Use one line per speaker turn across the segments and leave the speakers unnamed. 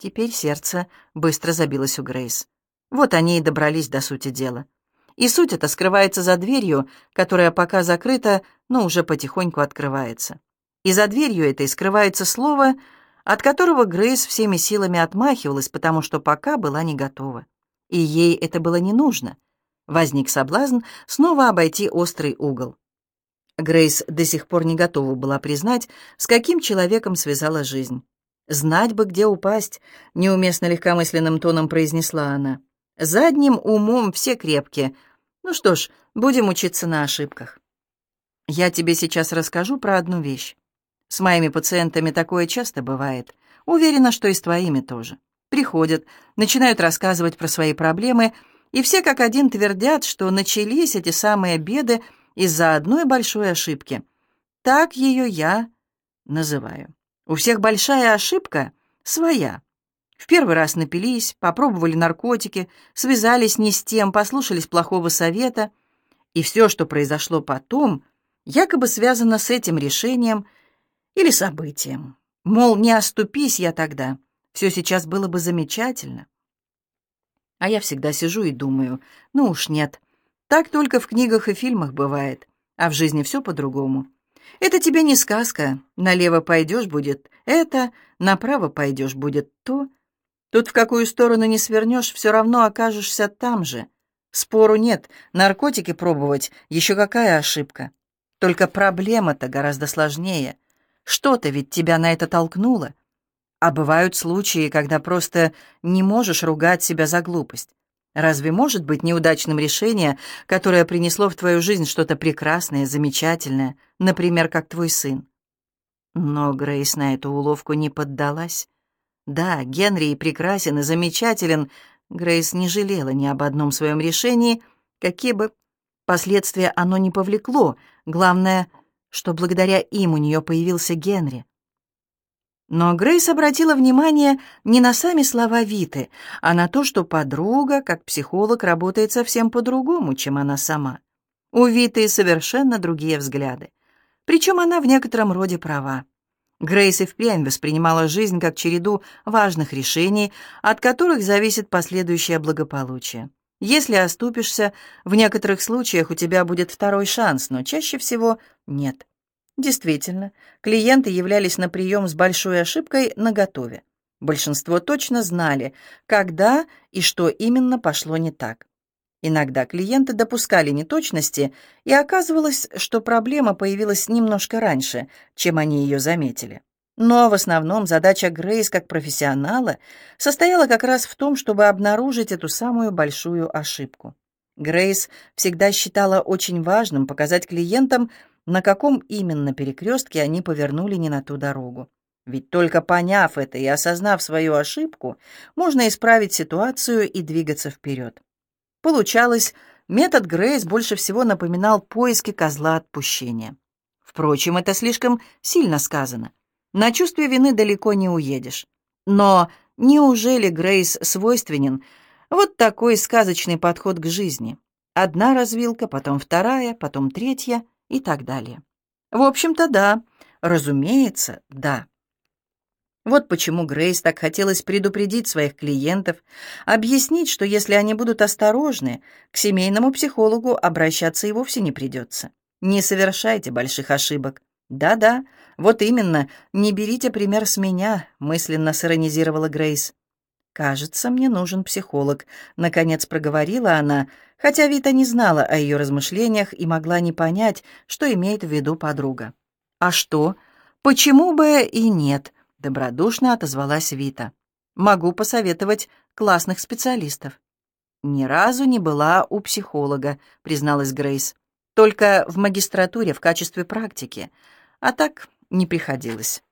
Теперь сердце быстро забилось у Грейс. Вот они и добрались до сути дела. И суть эта скрывается за дверью, которая пока закрыта, но уже потихоньку открывается. И за дверью этой скрывается слово, от которого Грейс всеми силами отмахивалась, потому что пока была не готова. И ей это было не нужно. Возник соблазн снова обойти острый угол. Грейс до сих пор не готова была признать, с каким человеком связала жизнь. «Знать бы, где упасть», — неуместно легкомысленным тоном произнесла она. «Задним умом все крепкие. Ну что ж, будем учиться на ошибках». Я тебе сейчас расскажу про одну вещь. С моими пациентами такое часто бывает. Уверена, что и с твоими тоже. Приходят, начинают рассказывать про свои проблемы, и все как один твердят, что начались эти самые беды из-за одной большой ошибки. Так ее я называю. У всех большая ошибка своя. В первый раз напились, попробовали наркотики, связались не с тем, послушались плохого совета. И все, что произошло потом, якобы связано с этим решением или событием. Мол, не оступись я тогда, все сейчас было бы замечательно. А я всегда сижу и думаю, ну уж нет, так только в книгах и фильмах бывает, а в жизни все по-другому. Это тебе не сказка. Налево пойдешь будет это, направо пойдешь будет то. Тут в какую сторону не свернешь, все равно окажешься там же. Спору нет, наркотики пробовать еще какая ошибка. Только проблема-то гораздо сложнее. Что-то ведь тебя на это толкнуло. А бывают случаи, когда просто не можешь ругать себя за глупость. Разве может быть неудачным решение, которое принесло в твою жизнь что-то прекрасное, замечательное, например, как твой сын? Но Грейс на эту уловку не поддалась. Да, Генри и прекрасен, и замечателен. Грейс не жалела ни об одном своем решении, какие бы последствия оно ни повлекло. Главное, что благодаря им у нее появился Генри. Но Грейс обратила внимание не на сами слова Виты, а на то, что подруга, как психолог, работает совсем по-другому, чем она сама. У Виты совершенно другие взгляды. Причем она в некотором роде права. Грейс и впрямь воспринимала жизнь как череду важных решений, от которых зависит последующее благополучие. Если оступишься, в некоторых случаях у тебя будет второй шанс, но чаще всего нет. Действительно, клиенты являлись на прием с большой ошибкой наготове. Большинство точно знали, когда и что именно пошло не так. Иногда клиенты допускали неточности, и оказывалось, что проблема появилась немножко раньше, чем они ее заметили. Но в основном задача Грейс как профессионала состояла как раз в том, чтобы обнаружить эту самую большую ошибку. Грейс всегда считала очень важным показать клиентам, на каком именно перекрестке они повернули не на ту дорогу. Ведь только поняв это и осознав свою ошибку, можно исправить ситуацию и двигаться вперед. Получалось, метод Грейс больше всего напоминал поиски козла отпущения. Впрочем, это слишком сильно сказано. На чувстве вины далеко не уедешь. Но неужели Грейс свойственен вот такой сказочный подход к жизни? Одна развилка, потом вторая, потом третья — и так далее. В общем-то, да. Разумеется, да. Вот почему Грейс так хотелось предупредить своих клиентов, объяснить, что если они будут осторожны, к семейному психологу обращаться и вовсе не придется. Не совершайте больших ошибок. Да-да, вот именно, не берите пример с меня, мысленно сиронизировала Грейс. «Кажется, мне нужен психолог», — наконец проговорила она, хотя Вита не знала о ее размышлениях и могла не понять, что имеет в виду подруга. «А что? Почему бы и нет?» — добродушно отозвалась Вита. «Могу посоветовать классных специалистов». «Ни разу не была у психолога», — призналась Грейс. «Только в магистратуре в качестве практики. А так не приходилось».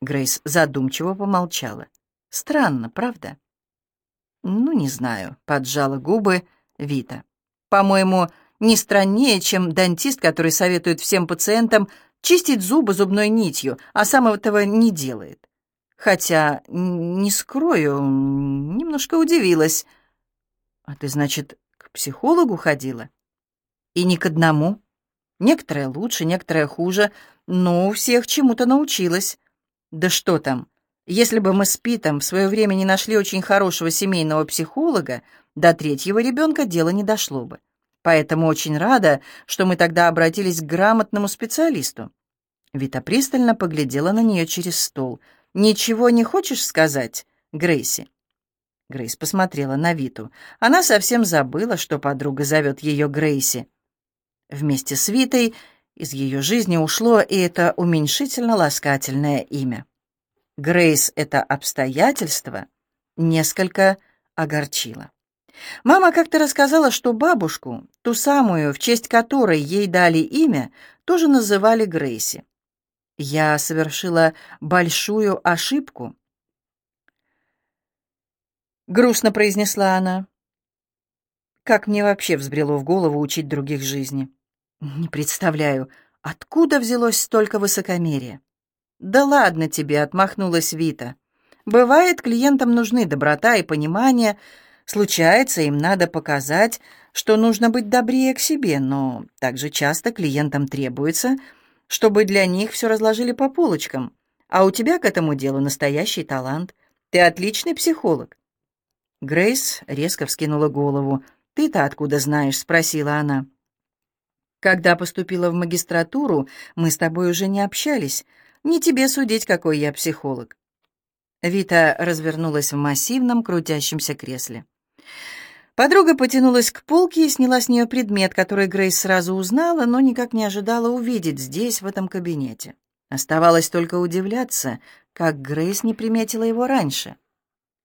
Грейс задумчиво помолчала. Странно, правда? Ну, не знаю, поджала губы Вита. По-моему, не страннее, чем дантист, который советует всем пациентам чистить зубы зубной нитью, а сам этого не делает. Хотя, не скрою, немножко удивилась. А ты, значит, к психологу ходила? И не к одному. Некоторые лучше, некоторые хуже, но у всех чему-то научилась. Да что там, Если бы мы с Питом в свое время не нашли очень хорошего семейного психолога, до третьего ребенка дело не дошло бы. Поэтому очень рада, что мы тогда обратились к грамотному специалисту. Вита пристально поглядела на нее через стол. «Ничего не хочешь сказать, Грейси?» Грейс посмотрела на Виту. Она совсем забыла, что подруга зовет ее Грейси. Вместе с Витой из ее жизни ушло и это уменьшительно-ласкательное имя. Грейс это обстоятельство несколько огорчило. Мама как-то рассказала, что бабушку, ту самую, в честь которой ей дали имя, тоже называли Грейси. Я совершила большую ошибку. Грустно произнесла она. Как мне вообще взбрело в голову учить других жизни? Не представляю, откуда взялось столько высокомерия. Да ладно тебе, отмахнулась Вита. Бывает, клиентам нужны доброта и понимание. Случается, им надо показать, что нужно быть добрее к себе, но также часто клиентам требуется, чтобы для них все разложили по полочкам. А у тебя к этому делу настоящий талант. Ты отличный психолог. Грейс резко вскинула голову. «Ты-то откуда знаешь?» — спросила она. «Когда поступила в магистратуру, мы с тобой уже не общались. Не тебе судить, какой я психолог». Вита развернулась в массивном крутящемся кресле. Подруга потянулась к полке и сняла с нее предмет, который Грейс сразу узнала, но никак не ожидала увидеть здесь, в этом кабинете. Оставалось только удивляться, как Грейс не приметила его раньше.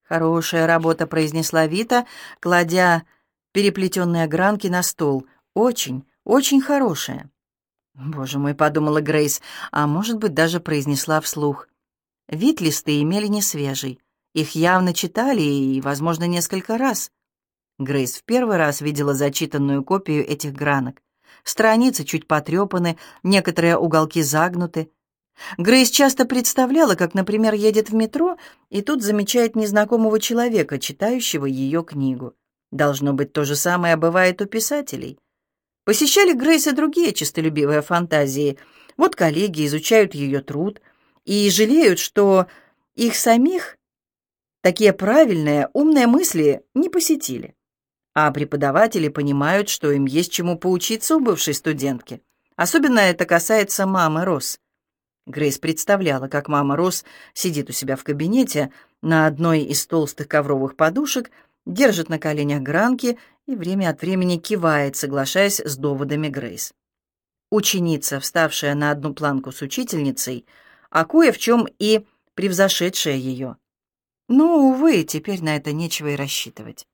«Хорошая работа», — произнесла Вита, кладя переплетенные гранки на стол. «Очень, очень хорошая». «Боже мой», — подумала Грейс, а может быть, даже произнесла вслух. Вид листы имели не свежий. Их явно читали и, возможно, несколько раз. Грейс в первый раз видела зачитанную копию этих гранок. Страницы чуть потрепаны, некоторые уголки загнуты. Грейс часто представляла, как, например, едет в метро и тут замечает незнакомого человека, читающего ее книгу. Должно быть, то же самое бывает у писателей. Посещали Грейс и другие честолюбивые фантазии. Вот коллеги изучают ее труд и жалеют, что их самих такие правильные, умные мысли не посетили. А преподаватели понимают, что им есть чему поучиться у бывшей студентки. Особенно это касается мамы Росс. Грейс представляла, как мама Росс сидит у себя в кабинете на одной из толстых ковровых подушек, держит на коленях гранки и время от времени кивает, соглашаясь с доводами Грейс. Ученица, вставшая на одну планку с учительницей, а кое в чем и превзошедшая ее. Но, увы, теперь на это нечего и рассчитывать.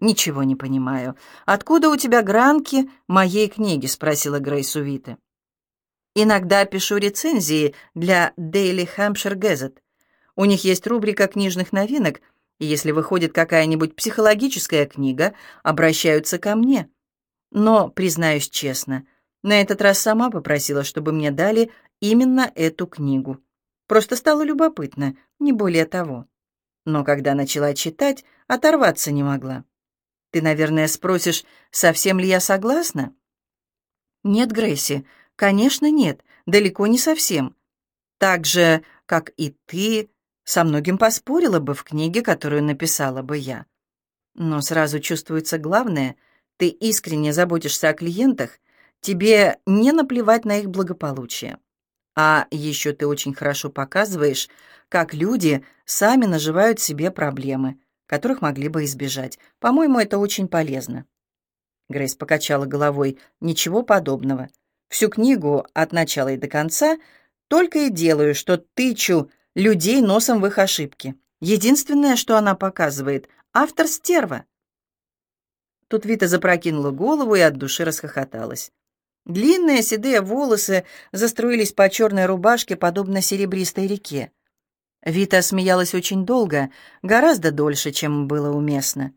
«Ничего не понимаю. Откуда у тебя гранки моей книги?» — спросила Грейс у Виты. «Иногда пишу рецензии для Daily Hampshire Gazette. У них есть рубрика книжных новинок, и если выходит какая-нибудь психологическая книга, обращаются ко мне. Но, признаюсь честно, на этот раз сама попросила, чтобы мне дали именно эту книгу. Просто стало любопытно, не более того. Но когда начала читать, оторваться не могла. Ты, наверное, спросишь, совсем ли я согласна? Нет, Грейси, конечно, нет, далеко не совсем. Так же, как и ты, со многим поспорила бы в книге, которую написала бы я. Но сразу чувствуется главное, ты искренне заботишься о клиентах, тебе не наплевать на их благополучие. А еще ты очень хорошо показываешь, как люди сами наживают себе проблемы, которых могли бы избежать. По-моему, это очень полезно». Грейс покачала головой. «Ничего подобного. Всю книгу от начала и до конца только и делаю, что тычу людей носом в их ошибки. Единственное, что она показывает — автор стерва». Тут Вита запрокинула голову и от души расхохоталась. Длинные седые волосы заструились по черной рубашке, подобно серебристой реке. Вита смеялась очень долго, гораздо дольше, чем было уместно.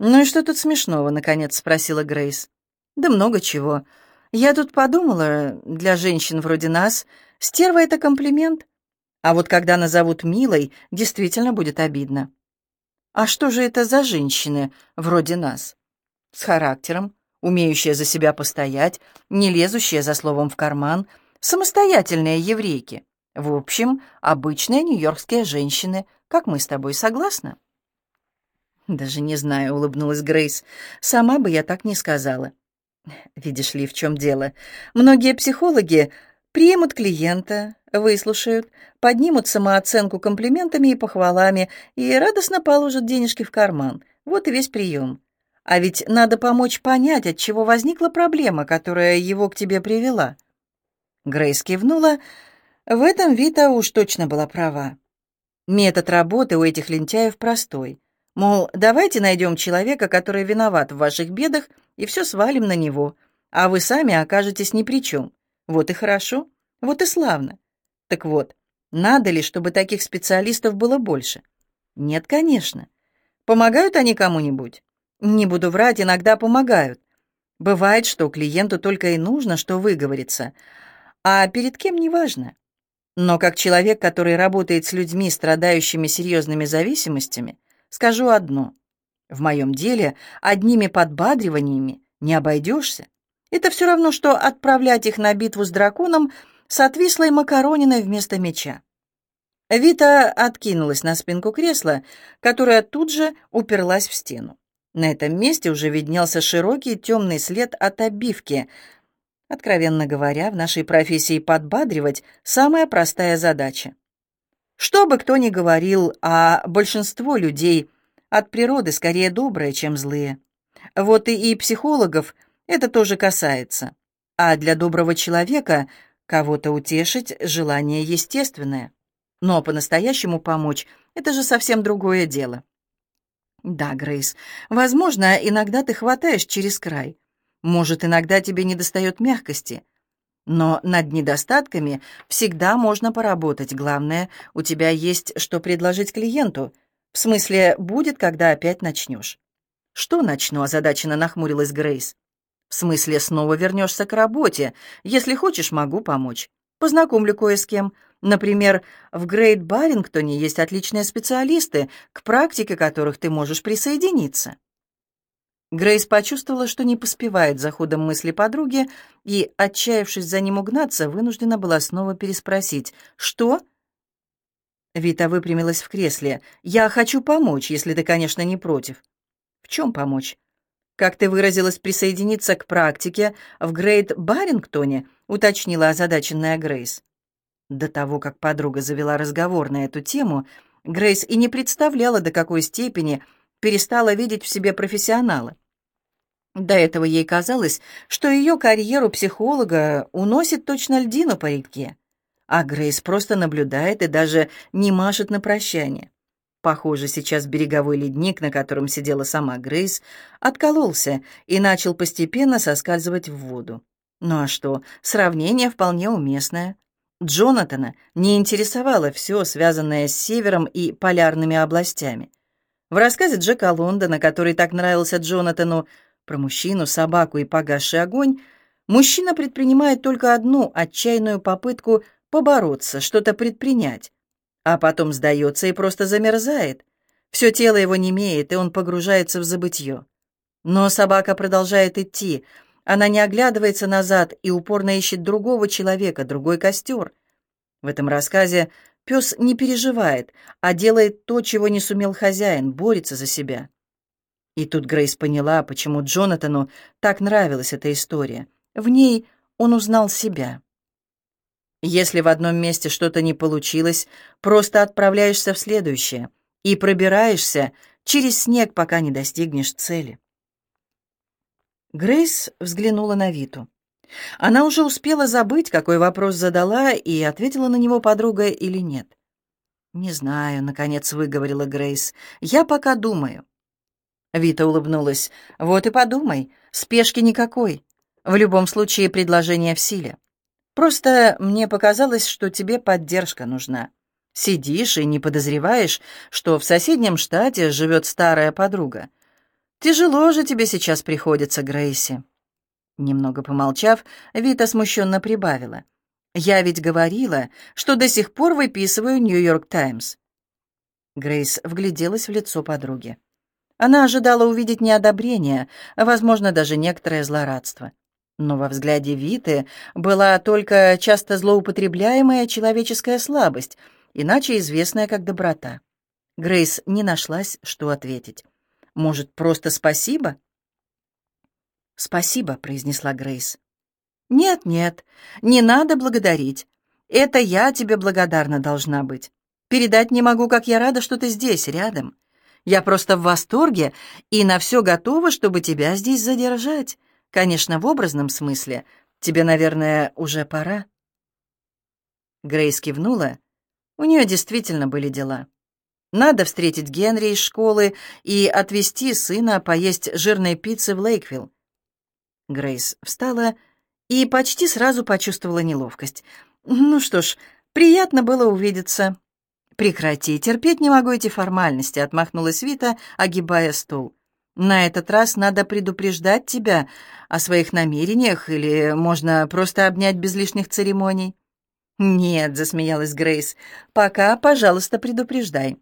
«Ну и что тут смешного?» — наконец спросила Грейс. «Да много чего. Я тут подумала, для женщин вроде нас, стерва — это комплимент. А вот когда назовут милой, действительно будет обидно. А что же это за женщины вроде нас? С характером, умеющие за себя постоять, не лезущие за словом в карман, самостоятельные еврейки. В общем, обычные нью-йоркские женщины, как мы с тобой, согласны?» «Даже не знаю», — улыбнулась Грейс. «Сама бы я так не сказала». «Видишь ли, в чем дело? Многие психологи примут клиента, выслушают, поднимут самооценку комплиментами и похвалами и радостно положат денежки в карман. Вот и весь прием. А ведь надо помочь понять, от чего возникла проблема, которая его к тебе привела». Грейс кивнула. В этом Вита уж точно была права. Метод работы у этих лентяев простой. Мол, давайте найдем человека, который виноват в ваших бедах, и все свалим на него, а вы сами окажетесь ни при чем. Вот и хорошо, вот и славно. Так вот, надо ли, чтобы таких специалистов было больше? Нет, конечно. Помогают они кому-нибудь? Не буду врать, иногда помогают. Бывает, что клиенту только и нужно, что выговориться, а перед кем не важно. Но как человек, который работает с людьми, страдающими серьезными зависимостями, Скажу одно. В моем деле одними подбадриваниями не обойдешься. Это все равно, что отправлять их на битву с драконом с отвислой макарониной вместо меча. Вита откинулась на спинку кресла, которая тут же уперлась в стену. На этом месте уже виднелся широкий темный след от обивки. Откровенно говоря, в нашей профессии подбадривать — самая простая задача. Что бы кто ни говорил, а большинство людей от природы скорее добрые, чем злые. Вот и, и психологов это тоже касается. А для доброго человека кого-то утешить желание естественное. Но по-настоящему помочь — это же совсем другое дело. Да, Грейс, возможно, иногда ты хватаешь через край. Может, иногда тебе недостает мягкости. Но над недостатками всегда можно поработать. Главное, у тебя есть что предложить клиенту. В смысле, будет, когда опять начнешь. Что начну, озадаченно нахмурилась Грейс. В смысле, снова вернешься к работе. Если хочешь, могу помочь. Познакомлю кое с кем. Например, в Грейт Барингтоне есть отличные специалисты, к практике которых ты можешь присоединиться. Грейс почувствовала, что не поспевает за ходом мысли подруги, и, отчаявшись за ним угнаться, вынуждена была снова переспросить «Что?» Вита выпрямилась в кресле. «Я хочу помочь, если ты, конечно, не против». «В чем помочь?» «Как ты выразилась, присоединиться к практике в Грейт Барингтоне?» — уточнила озадаченная Грейс. До того, как подруга завела разговор на эту тему, Грейс и не представляла, до какой степени перестала видеть в себе профессионала. До этого ей казалось, что ее карьеру психолога уносит точно льдину по реке, а Грейс просто наблюдает и даже не машет на прощание. Похоже, сейчас береговой ледник, на котором сидела сама Грейс, откололся и начал постепенно соскальзывать в воду. Ну а что, сравнение вполне уместное. Джонатана не интересовало все, связанное с севером и полярными областями. В рассказе Джека Лондона, который так нравился Джонатану, про мужчину, собаку и погасший огонь, мужчина предпринимает только одну отчаянную попытку побороться, что-то предпринять, а потом сдается и просто замерзает. Все тело его немеет, и он погружается в забытье. Но собака продолжает идти, она не оглядывается назад и упорно ищет другого человека, другой костер. В этом рассказе пес не переживает, а делает то, чего не сумел хозяин, борется за себя. И тут Грейс поняла, почему Джонатану так нравилась эта история. В ней он узнал себя. Если в одном месте что-то не получилось, просто отправляешься в следующее и пробираешься через снег, пока не достигнешь цели. Грейс взглянула на Виту. Она уже успела забыть, какой вопрос задала, и ответила на него подруга или нет. «Не знаю», — наконец выговорила Грейс. «Я пока думаю». Вита улыбнулась. «Вот и подумай, спешки никакой. В любом случае предложение в силе. Просто мне показалось, что тебе поддержка нужна. Сидишь и не подозреваешь, что в соседнем штате живет старая подруга. Тяжело же тебе сейчас приходится, Грейси». Немного помолчав, Вита смущенно прибавила. «Я ведь говорила, что до сих пор выписываю «Нью-Йорк Таймс». Грейс вгляделась в лицо подруги. Она ожидала увидеть неодобрение, возможно, даже некоторое злорадство. Но во взгляде Виты была только часто злоупотребляемая человеческая слабость, иначе известная как доброта. Грейс не нашлась, что ответить. «Может, просто спасибо?» «Спасибо», — произнесла Грейс. «Нет-нет, не надо благодарить. Это я тебе благодарна должна быть. Передать не могу, как я рада, что ты здесь, рядом. Я просто в восторге и на все готова, чтобы тебя здесь задержать. Конечно, в образном смысле. Тебе, наверное, уже пора». Грейс кивнула. У нее действительно были дела. Надо встретить Генри из школы и отвезти сына поесть жирной пиццы в Лейквилл. Грейс встала и почти сразу почувствовала неловкость. «Ну что ж, приятно было увидеться». «Прекрати, терпеть не могу эти формальности», — отмахнулась Вита, огибая стул. «На этот раз надо предупреждать тебя о своих намерениях, или можно просто обнять без лишних церемоний». «Нет», — засмеялась Грейс, — «пока, пожалуйста, предупреждай.